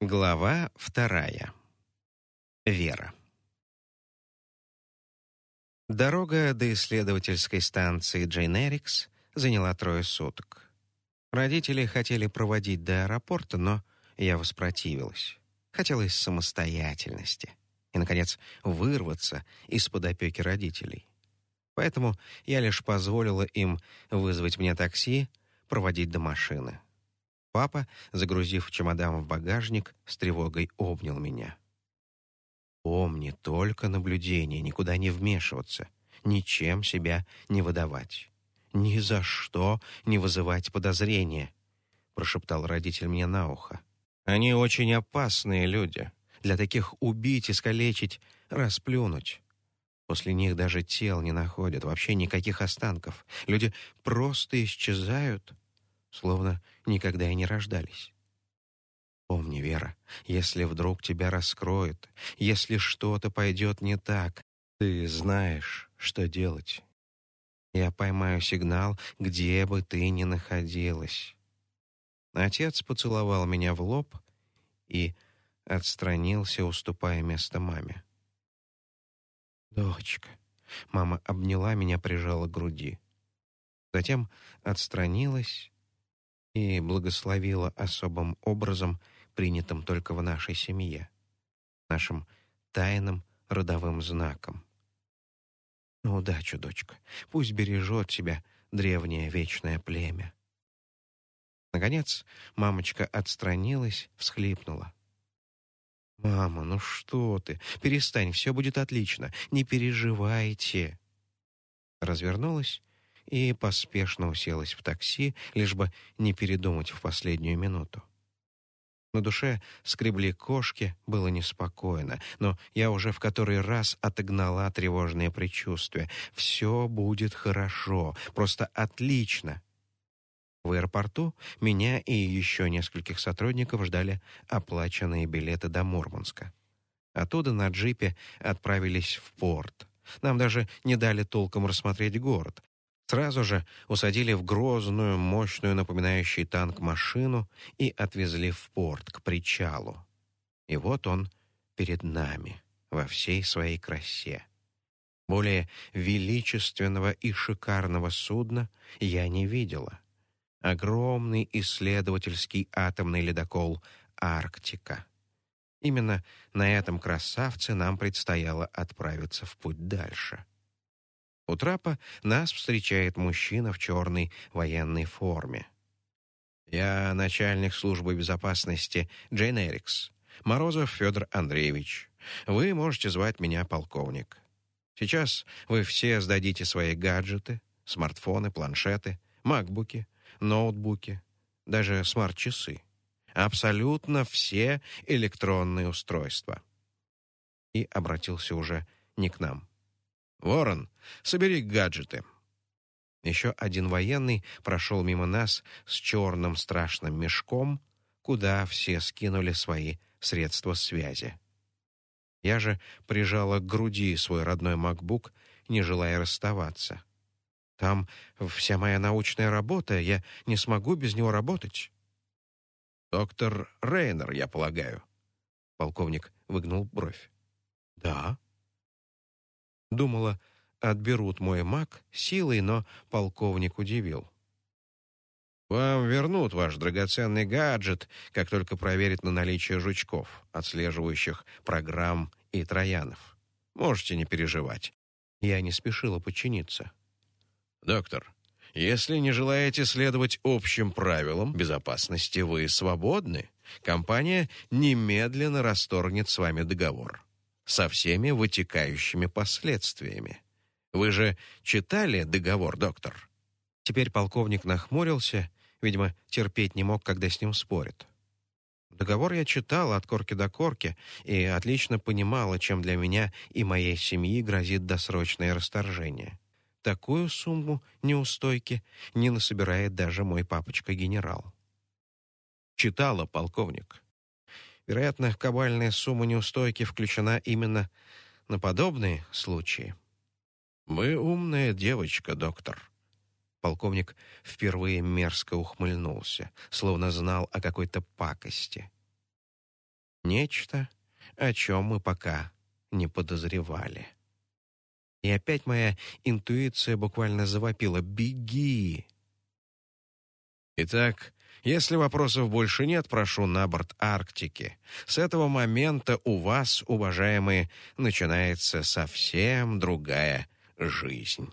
Глава вторая. Вера. Дорога до исследовательской станции Джейн Эрикс заняла трое суток. Родители хотели проводить до аэропорта, но я воспротивилась. Хотелось самостоятельности и, наконец, вырваться из-под опеки родителей. Поэтому я лишь позволила им вызвать мне такси, проводить до машины. Папа, загрузив чемодан в багажник, с тревогой обнял меня. Помни только наблюдение, никуда не вмешиваться, ничем себя не выдавать. Ни за что не вызывать подозрения, прошептал родитель мне на ухо. Они очень опасные люди. Для таких убить, искалечить, расплюнуть. После них даже тел не находят, вообще никаких останков. Люди просто исчезают, словно никогда и не рождались. Помни, Вера, если вдруг тебя раскроют, если что-то пойдет не так, ты знаешь, что делать. Я поймаю сигнал, где бы ты ни находилась. Отец поцеловал меня в лоб и отстранился, уступая место маме. «Дочка». Мама обняла меня, прижала к груди. Затем отстранилась и благословила особым образом, принятым только в нашей семье, нашим тайным родовым знаком. На удачу, дочка. Пусть бережет тебя древнее вечное племя. Наконец, мамочка отстранилась, всхлипнула. «Мама, ну что ты? Перестань, все будет отлично. Не переживайте». Развернулась и поспешно уселась в такси, лишь бы не передумать в последнюю минуту. На душе скребли кошки, было неспокойно, но я уже в который раз отогнала тревожные предчувствия. Все будет хорошо, просто отлично. В аэропорту меня и еще нескольких сотрудников ждали оплаченные билеты до Мурманска. Оттуда на джипе отправились в порт. Нам даже не дали толком рассмотреть город. Сразу же усадили в грозную, мощную, напоминающую танк машину и отвезли в порт, к причалу. И вот он перед нами, во всей своей красе. Более величественного и шикарного судна я не видела огромный исследовательский атомный ледокол «Арктика». Именно на этом красавце нам предстояло отправиться в путь дальше. У трапа нас встречает мужчина в черной военной форме. «Я начальник службы безопасности Джейн Эрикс, Морозов Федор Андреевич. Вы можете звать меня полковник. Сейчас вы все сдадите свои гаджеты, смартфоны, планшеты, макбуки, ноутбуки, даже смарт-часы. Абсолютно все электронные устройства. И обратился уже не к нам. «Ворон, собери гаджеты». Еще один военный прошел мимо нас с черным страшным мешком, куда все скинули свои средства связи. Я же прижала к груди свой родной MacBook, не желая расставаться. Там вся моя научная работа, я не смогу без него работать. Доктор Рейнер, я полагаю. Полковник выгнул бровь. Да. Думала, отберут мой маг силой, но полковник удивил. Вам вернут ваш драгоценный гаджет, как только проверят на наличие жучков, отслеживающих программ и троянов. Можете не переживать. Я не спешила подчиниться. Доктор, если не желаете следовать общим правилам безопасности, вы свободны. Компания немедленно расторгнет с вами договор со всеми вытекающими последствиями. Вы же читали договор, доктор? Теперь полковник нахмурился, видимо, терпеть не мог, когда с ним спорят. Договор я читал от корки до корки и отлично понимала, чем для меня и моей семьи грозит досрочное расторжение. Такую сумму неустойки не насобирает даже мой папочка-генерал. Читала, полковник. Вероятно, кабальная сумма неустойки включена именно на подобные случаи. Вы умная девочка, доктор. Полковник впервые мерзко ухмыльнулся, словно знал о какой-то пакости. нечто, о чем мы пока не подозревали. И опять моя интуиция буквально завопила «Беги!». Итак, если вопросов больше нет, прошу на борт Арктики. С этого момента у вас, уважаемые, начинается совсем другая жизнь.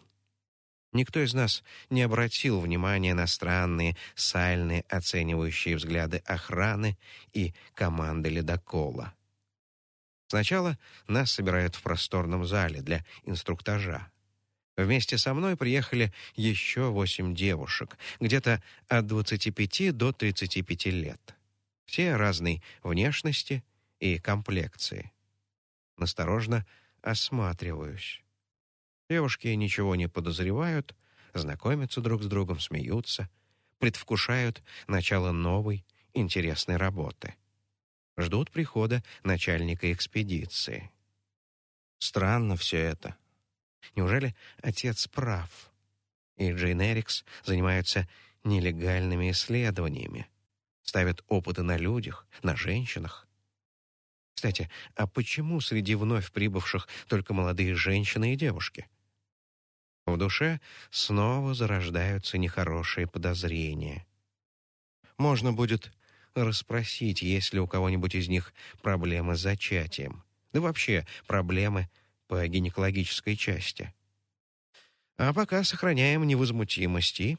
Никто из нас не обратил внимания на странные, сальные, оценивающие взгляды охраны и команды ледокола. Сначала нас собирают в просторном зале для инструктажа. Вместе со мной приехали еще восемь девушек, где-то от 25 до 35 лет. Все разной внешности и комплекции. Насторожно осматриваюсь. Девушки ничего не подозревают, знакомятся друг с другом, смеются, предвкушают начало новой, интересной работы. Ждут прихода начальника экспедиции. Странно все это. Неужели отец прав? И Джейн Эрикс занимаются нелегальными исследованиями, ставят опыты на людях, на женщинах. Кстати, а почему среди вновь прибывших только молодые женщины и девушки? В душе снова зарождаются нехорошие подозрения. Можно будет расспросить, есть ли у кого-нибудь из них проблемы с зачатием. Да вообще проблемы по гинекологической части. А пока сохраняем невозмутимость и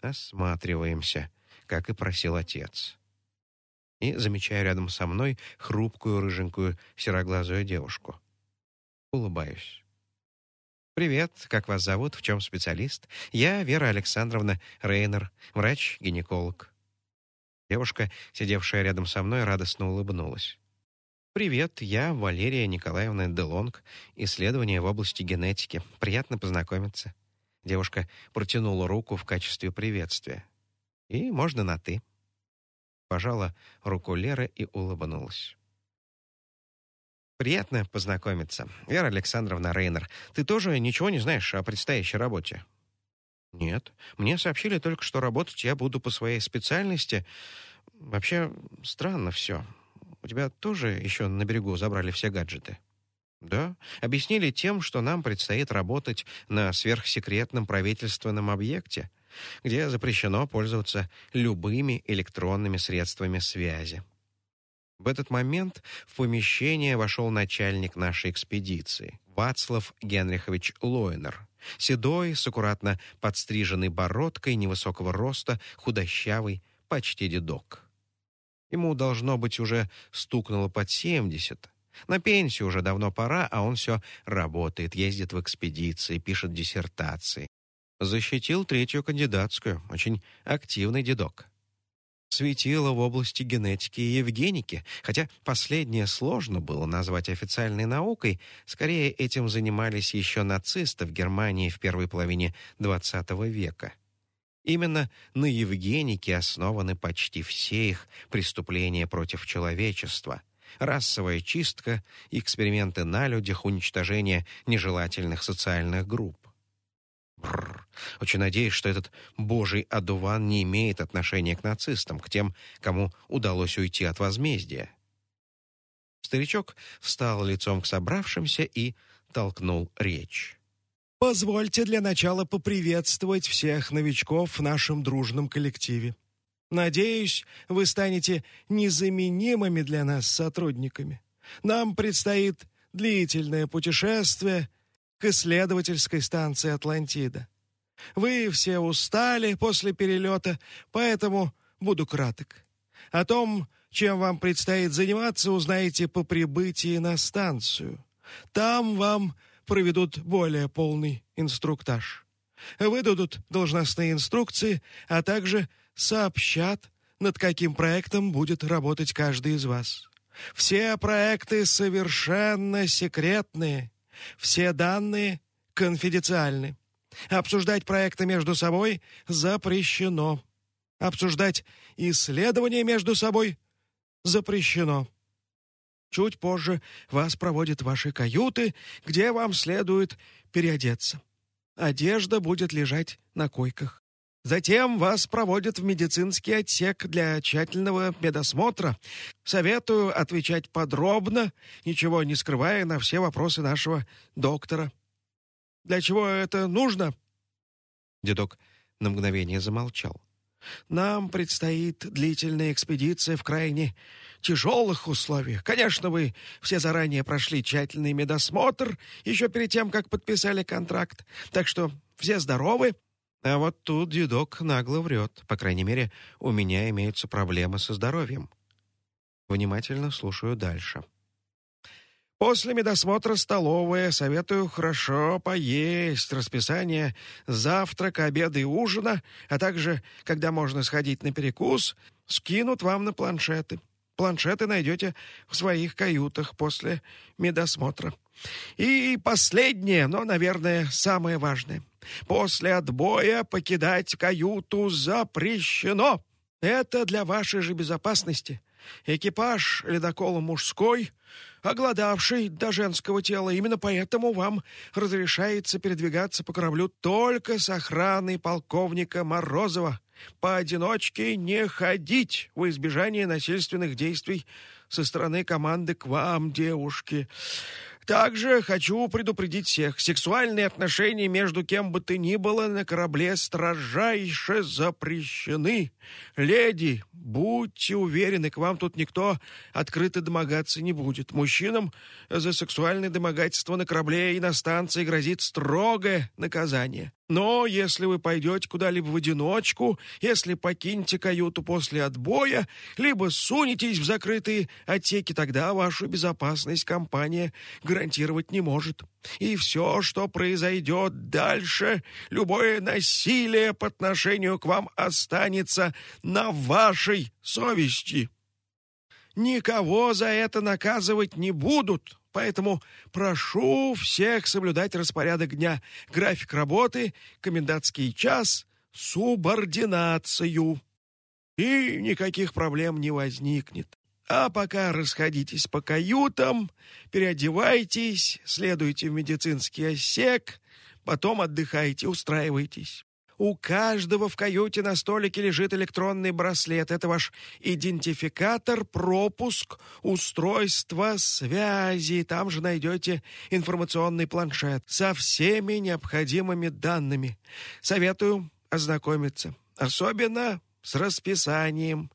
осматриваемся, как и просил отец. И замечаю рядом со мной хрупкую рыженькую сероглазую девушку. Улыбаюсь. «Привет, как вас зовут? В чем специалист?» «Я Вера Александровна Рейнер, врач-гинеколог». Девушка, сидевшая рядом со мной, радостно улыбнулась. «Привет, я Валерия Николаевна Делонг. Исследования в области генетики. Приятно познакомиться». Девушка протянула руку в качестве приветствия. «И можно на «ты». Пожала руку Леры и улыбнулась. Приятно познакомиться. Вера Александровна Рейнер, ты тоже ничего не знаешь о предстоящей работе? Нет. Мне сообщили только, что работать я буду по своей специальности. Вообще, странно все. У тебя тоже еще на берегу забрали все гаджеты? Да. Объяснили тем, что нам предстоит работать на сверхсекретном правительственном объекте, где запрещено пользоваться любыми электронными средствами связи. В этот момент в помещение вошел начальник нашей экспедиции, Вацлав Генрихович Лойнер, седой, с аккуратно подстриженной бородкой, невысокого роста, худощавый, почти дедок. Ему, должно быть, уже стукнуло под семьдесят. На пенсию уже давно пора, а он все работает, ездит в экспедиции, пишет диссертации. Защитил третью кандидатскую, очень активный дедок светило в области генетики и евгеники, хотя последнее сложно было назвать официальной наукой, скорее этим занимались еще нацисты в Германии в первой половине XX века. Именно на евгенике основаны почти все их преступления против человечества. Расовая чистка, эксперименты на людях, уничтожение нежелательных социальных групп. Бррр. Очень надеюсь, что этот божий одуван не имеет отношения к нацистам, к тем, кому удалось уйти от возмездия. Старичок встал лицом к собравшимся и толкнул речь. «Позвольте для начала поприветствовать всех новичков в нашем дружном коллективе. Надеюсь, вы станете незаменимыми для нас сотрудниками. Нам предстоит длительное путешествие — к исследовательской станции Атлантида. Вы все устали после перелета, поэтому буду краток. О том, чем вам предстоит заниматься, узнаете по прибытии на станцию. Там вам проведут более полный инструктаж. Выдадут должностные инструкции, а также сообщат, над каким проектом будет работать каждый из вас. Все проекты совершенно секретные все данные конфиденциальны. Обсуждать проекты между собой запрещено. Обсуждать исследования между собой запрещено. Чуть позже вас проводят в ваши каюты, где вам следует переодеться. Одежда будет лежать на койках. Затем вас проводят в медицинский отсек для тщательного медосмотра. Советую отвечать подробно, ничего не скрывая на все вопросы нашего доктора. Для чего это нужно?» Дедок на мгновение замолчал. «Нам предстоит длительная экспедиция в крайне тяжелых условиях. Конечно, вы все заранее прошли тщательный медосмотр еще перед тем, как подписали контракт. Так что все здоровы, а вот тут дедок нагло врет. По крайней мере, у меня имеются проблемы со здоровьем. Внимательно слушаю дальше. После медосмотра столовая советую хорошо поесть. Расписание завтрака, обеда и ужина, а также, когда можно сходить на перекус, скинут вам на планшеты. Планшеты найдете в своих каютах после медосмотра. И последнее, но, наверное, самое важное. После отбоя покидать каюту запрещено. Это для вашей же безопасности. Экипаж ледокола мужской, оголодавший до женского тела. Именно поэтому вам разрешается передвигаться по кораблю только с охраной полковника Морозова. Поодиночке не ходить в избежание насильственных действий со стороны команды к вам, девушки. Также хочу предупредить всех. Сексуальные отношения между кем бы то ни было на корабле строжайше запрещены. Леди, будьте уверены, к вам тут никто открыто домогаться не будет. Мужчинам за сексуальное домогательство на корабле и на станции грозит строгое наказание. Но если вы пойдете куда-либо в одиночку, если покинете каюту после отбоя, либо сунетесь в закрытые отсеки, тогда вашу безопасность компания гарантировать не может. И все, что произойдет дальше, любое насилие по отношению к вам останется на вашей совести. Никого за это наказывать не будут, Поэтому прошу всех соблюдать распорядок дня, график работы, комендантский час, субординацию. И никаких проблем не возникнет. А пока расходитесь по каютам, переодевайтесь, следуйте в медицинский отсек, потом отдыхайте, устраивайтесь. У каждого в каюте на столике лежит электронный браслет. Это ваш идентификатор, пропуск, устройство связи. Там же найдете информационный планшет со всеми необходимыми данными. Советую ознакомиться. Особенно с расписанием.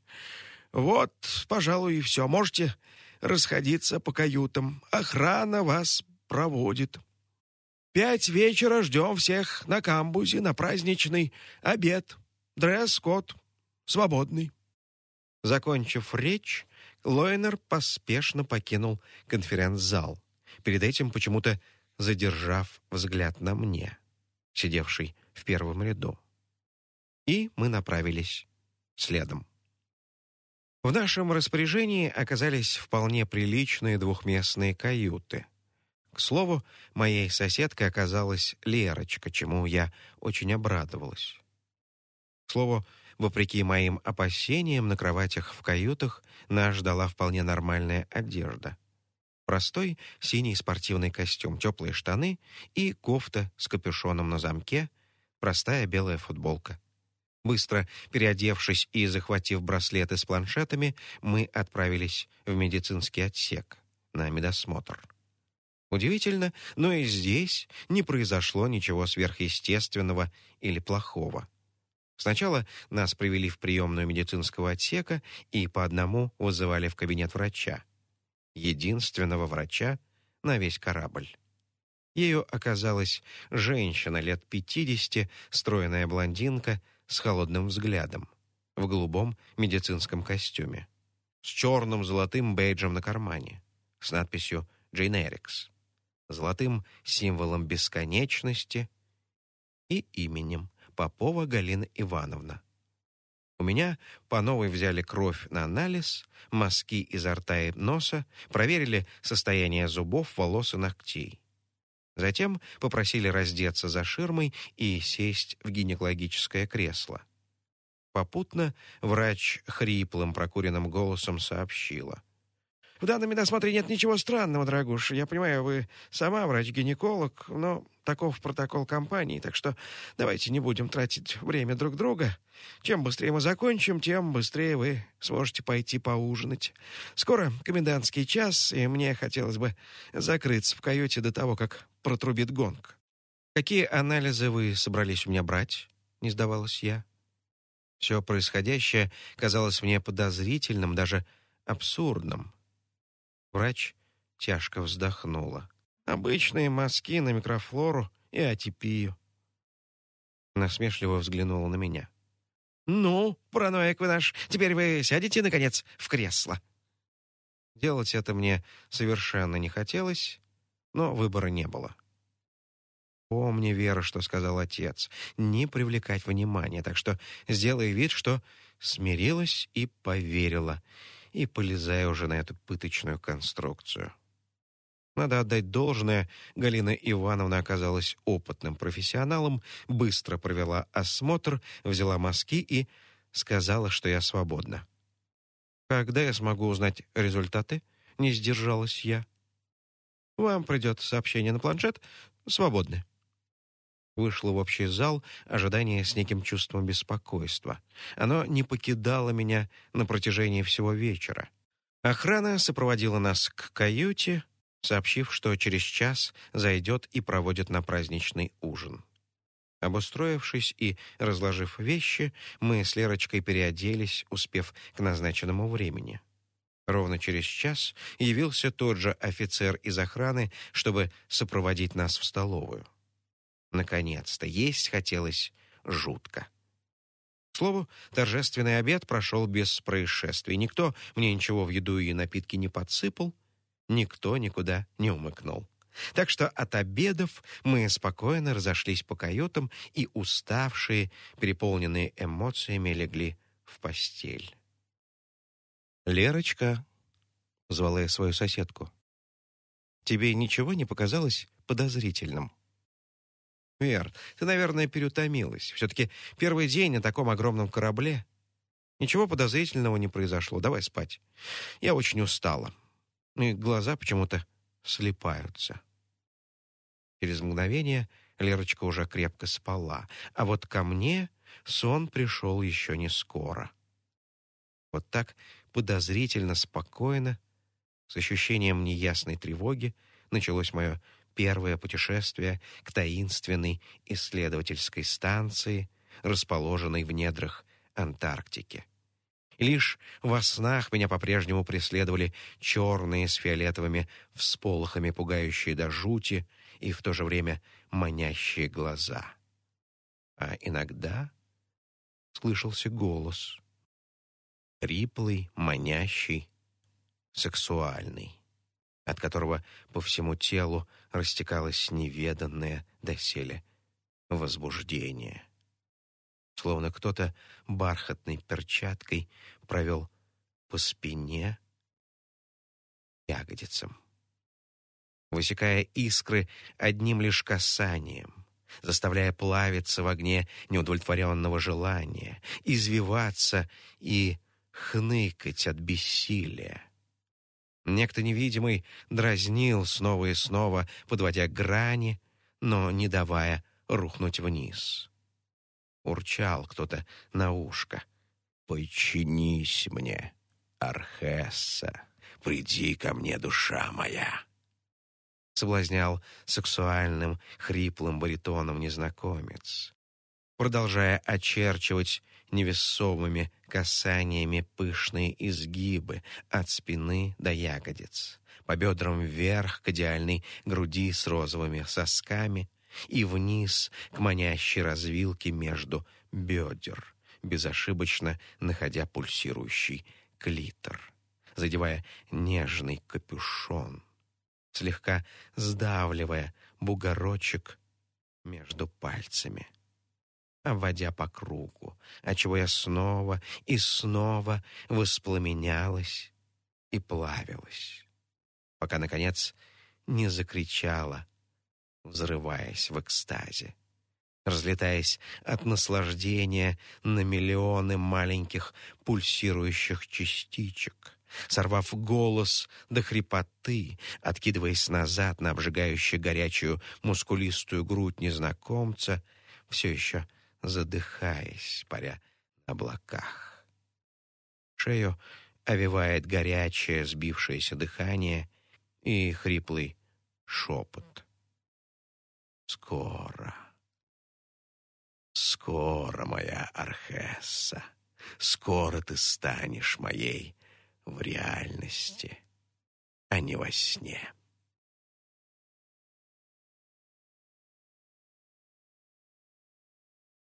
Вот, пожалуй, и все. Можете расходиться по каютам. Охрана вас проводит. Пять вечера ждем всех на камбузе на праздничный обед. Дресс-код свободный». Закончив речь, Лойнер поспешно покинул конференц-зал, перед этим почему-то задержав взгляд на мне, сидевший в первом ряду. И мы направились следом. В нашем распоряжении оказались вполне приличные двухместные каюты — к слову, моей соседкой оказалась Лерочка, чему я очень обрадовалась. К слову, вопреки моим опасениям, на кроватях в каютах нас ждала вполне нормальная одежда. Простой синий спортивный костюм, теплые штаны и кофта с капюшоном на замке, простая белая футболка. Быстро переодевшись и захватив браслеты с планшетами, мы отправились в медицинский отсек на медосмотр. Удивительно, но и здесь не произошло ничего сверхъестественного или плохого. Сначала нас привели в приемную медицинского отсека и по одному вызывали в кабинет врача. Единственного врача на весь корабль. Ею оказалась женщина лет 50, стройная блондинка с холодным взглядом, в голубом медицинском костюме, с черным золотым бейджем на кармане, с надписью «Джейнерикс» золотым символом бесконечности и именем Попова Галина Ивановна. У меня по новой взяли кровь на анализ, мазки изо рта и носа, проверили состояние зубов, волос и ногтей. Затем попросили раздеться за ширмой и сесть в гинекологическое кресло. Попутно врач хриплым прокуренным голосом сообщила. В данном медосмотре нет ничего странного, дорогуша. Я понимаю, вы сама врач-гинеколог, но таков протокол компании, так что давайте не будем тратить время друг друга. Чем быстрее мы закончим, тем быстрее вы сможете пойти поужинать. Скоро комендантский час, и мне хотелось бы закрыться в каюте до того, как протрубит гонг. «Какие анализы вы собрались у меня брать?» — не сдавалась я. Все происходящее казалось мне подозрительным, даже абсурдным. Врач тяжко вздохнула. Обычные мазки на микрофлору и атипию. Насмешливо взглянула на меня. «Ну, параноик вы наш, теперь вы сядете, наконец, в кресло». Делать это мне совершенно не хотелось, но выбора не было. Помни, Вера, что сказал отец, не привлекать внимания, так что сделай вид, что смирилась и поверила, и полезай уже на эту пыточную конструкцию. Надо отдать должное, Галина Ивановна оказалась опытным профессионалом, быстро провела осмотр, взяла мазки и сказала, что я свободна. «Когда я смогу узнать результаты?» — не сдержалась я. «Вам придет сообщение на планшет. Свободны». Вышла в общий зал, ожидание с неким чувством беспокойства. Оно не покидало меня на протяжении всего вечера. Охрана сопроводила нас к каюте, сообщив, что через час зайдет и проводит на праздничный ужин. Обустроившись и разложив вещи, мы с Лерочкой переоделись, успев к назначенному времени. Ровно через час явился тот же офицер из охраны, чтобы сопроводить нас в столовую. Наконец-то есть хотелось жутко. К слову, торжественный обед прошел без происшествий. Никто мне ничего в еду и напитки не подсыпал, никто никуда не умыкнул. Так что от обедов мы спокойно разошлись по каютам и, уставшие, переполненные эмоциями, легли в постель. «Лерочка», — звала я свою соседку, — «тебе ничего не показалось подозрительным?» Вер, ты, наверное, переутомилась. Все-таки первый день на таком огромном корабле. Ничего подозрительного не произошло. Давай спать. Я очень устала. И глаза почему-то слепаются. Через мгновение Лерочка уже крепко спала, а вот ко мне сон пришел еще не скоро. Вот так подозрительно спокойно, с ощущением неясной тревоги, началось мое первое путешествие к таинственной исследовательской станции, расположенной в недрах Антарктики. лишь во снах меня по-прежнему преследовали черные с фиолетовыми всполохами, пугающие до жути и в то же время манящие глаза. А иногда слышался голос. Риплый, манящий, сексуальный от которого по всему телу растекалось неведанное доселе возбуждение. Словно кто-то бархатной перчаткой провел по спине ягодицам, высекая искры одним лишь касанием, заставляя плавиться в огне неудовлетворенного желания, извиваться и хныкать от бессилия. Некто невидимый дразнил снова и снова, подводя грани, но не давая рухнуть вниз. Урчал кто-то на ушко. «Подчинись мне, Архесса, приди ко мне, душа моя!» Соблазнял сексуальным, хриплым баритоном незнакомец, продолжая очерчивать невесомыми касаниями пышные изгибы от спины до ягодиц, по бедрам вверх к идеальной груди с розовыми сосками и вниз к манящей развилке между бедер, безошибочно находя пульсирующий клитор, задевая нежный капюшон, слегка сдавливая бугорочек между пальцами обводя по кругу, отчего я снова и снова воспламенялась и плавилась, пока, наконец, не закричала, взрываясь в экстазе, разлетаясь от наслаждения на миллионы маленьких пульсирующих частичек, сорвав голос до хрипоты, откидываясь назад на обжигающую горячую мускулистую грудь незнакомца, все еще задыхаясь, паря на облаках. Шею овивает горячее, сбившееся дыхание и хриплый шепот. «Скоро, скоро, моя Архесса, скоро ты станешь моей в реальности, а не во сне».